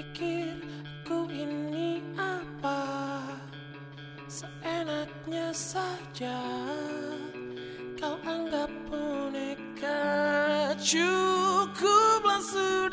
pikir aku ini apa? Seenaknya saja Kau anggap boneka. Cukup langsung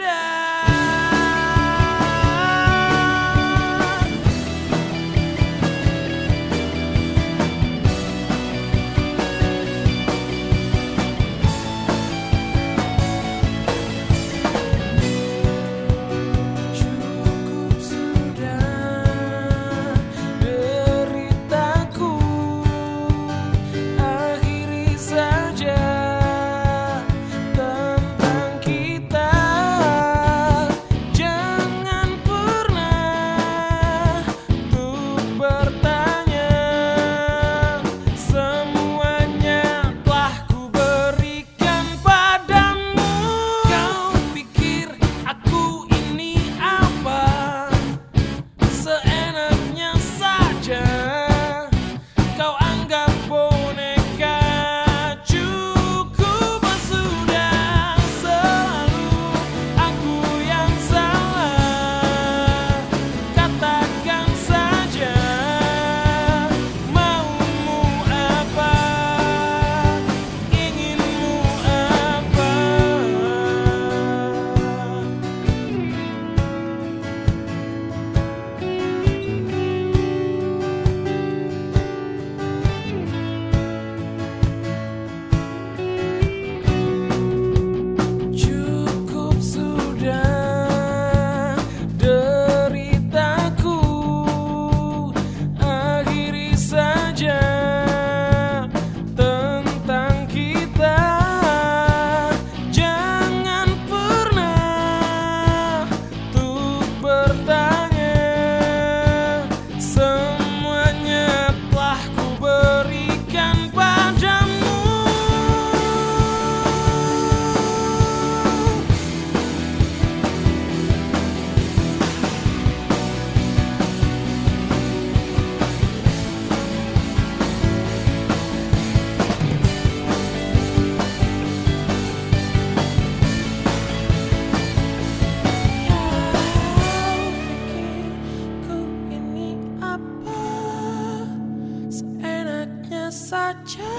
saja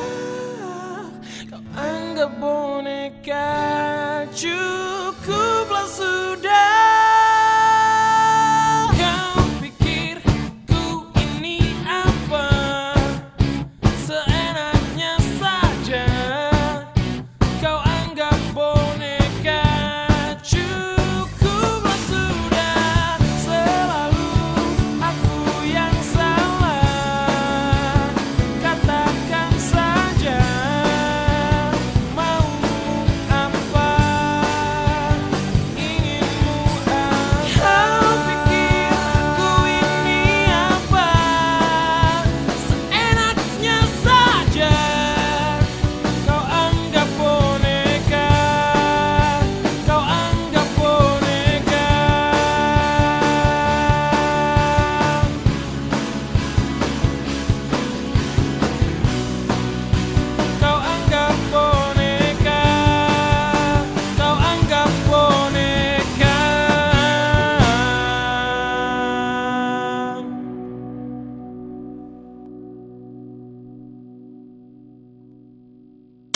Kau anggap boneka cukup langsung